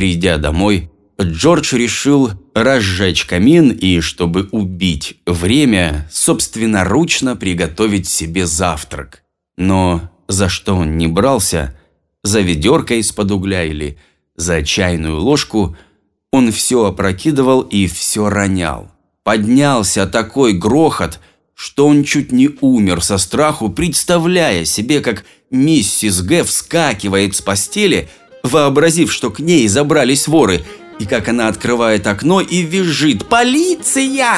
Придя домой, Джордж решил разжечь камин и, чтобы убить время, собственноручно приготовить себе завтрак. Но за что он не брался, за ведерко из-под угля или за чайную ложку, он все опрокидывал и все ронял. Поднялся такой грохот, что он чуть не умер со страху, представляя себе, как миссис Г. вскакивает с постели, вообразив, что к ней забрались воры, и как она открывает окно и визжит «Полиция!»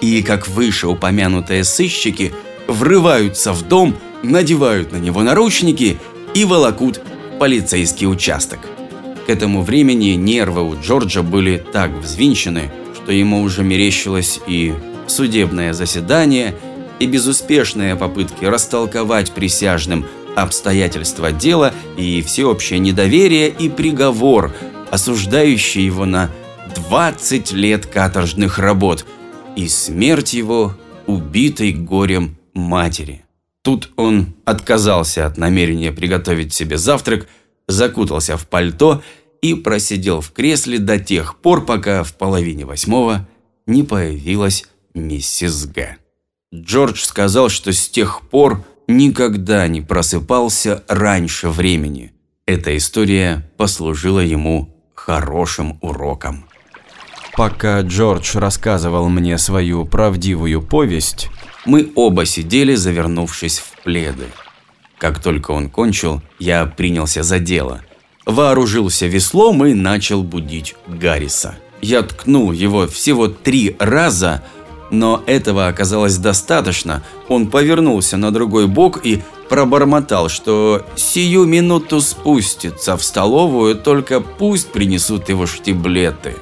И как вышеупомянутые сыщики врываются в дом, надевают на него наручники и волокут в полицейский участок. К этому времени нервы у Джорджа были так взвинчены, что ему уже мерещилось и судебное заседание, и безуспешные попытки растолковать присяжным обстоятельства дела и всеобщее недоверие и приговор, осуждающий его на 20 лет каторжных работ и смерть его, убитой горем матери. Тут он отказался от намерения приготовить себе завтрак, закутался в пальто и просидел в кресле до тех пор, пока в половине восьмого не появилась миссис Г. Джордж сказал, что с тех пор никогда не просыпался раньше времени. Эта история послужила ему хорошим уроком. Пока Джордж рассказывал мне свою правдивую повесть, мы оба сидели, завернувшись в пледы. Как только он кончил, я принялся за дело. Вооружился веслом и начал будить Гарриса. Я ткнул его всего три раза, но этого оказалось достаточно. Он повернулся на другой бок и пробормотал, что сию минуту спустится в столовую, только пусть принесут его штиблеты.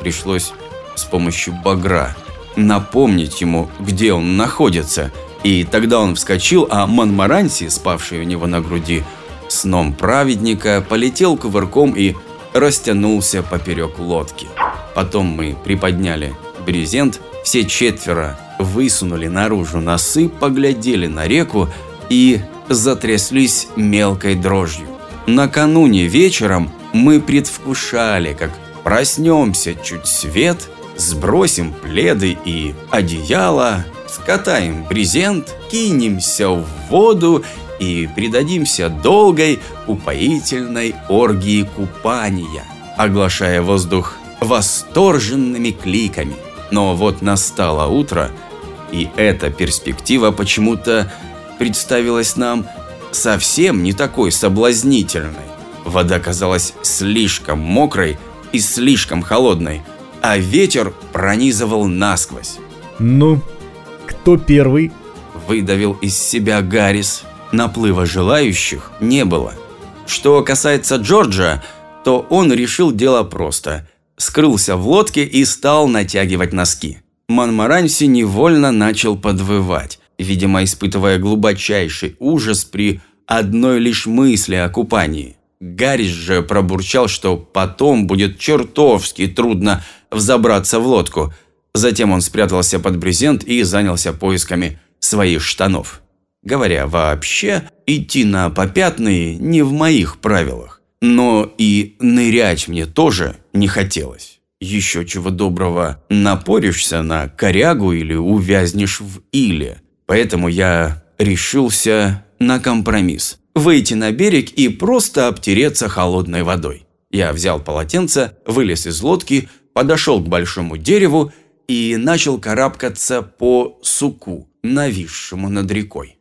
Пришлось с помощью багра напомнить ему, где он находится. И тогда он вскочил, а Монмаранси, спавший у него на груди, сном праведника, полетел кувырком и растянулся поперек лодки. Потом мы приподняли брезент, все четверо высунули наружу носы, поглядели на реку и затряслись мелкой дрожью. Накануне вечером мы предвкушали, как проснемся чуть свет, сбросим пледы и одеяло, скатаем брезент, кинемся в воду и предадимся долгой, упоительной оргии купания, оглашая воздух восторженными кликами. Но вот настало утро, и эта перспектива почему-то представилась нам совсем не такой соблазнительной. Вода казалась слишком мокрой и слишком холодной, а ветер пронизывал насквозь. «Ну, кто первый?» Выдавил из себя Гаррис. Наплыва желающих не было. Что касается Джорджа, то он решил дело просто. Скрылся в лодке и стал натягивать носки. Монмаранси невольно начал подвывать, видимо, испытывая глубочайший ужас при одной лишь мысли о купании. Гаррис же пробурчал, что потом будет чертовски трудно взобраться в лодку. Затем он спрятался под брезент и занялся поисками своих штанов. Говоря вообще, идти на попятные не в моих правилах. Но и нырять мне тоже не хотелось. Еще чего доброго, напоришься на корягу или увязнешь в иле. Поэтому я решился на компромисс. Выйти на берег и просто обтереться холодной водой. Я взял полотенце, вылез из лодки, подошел к большому дереву и начал карабкаться по суку, нависшему над рекой.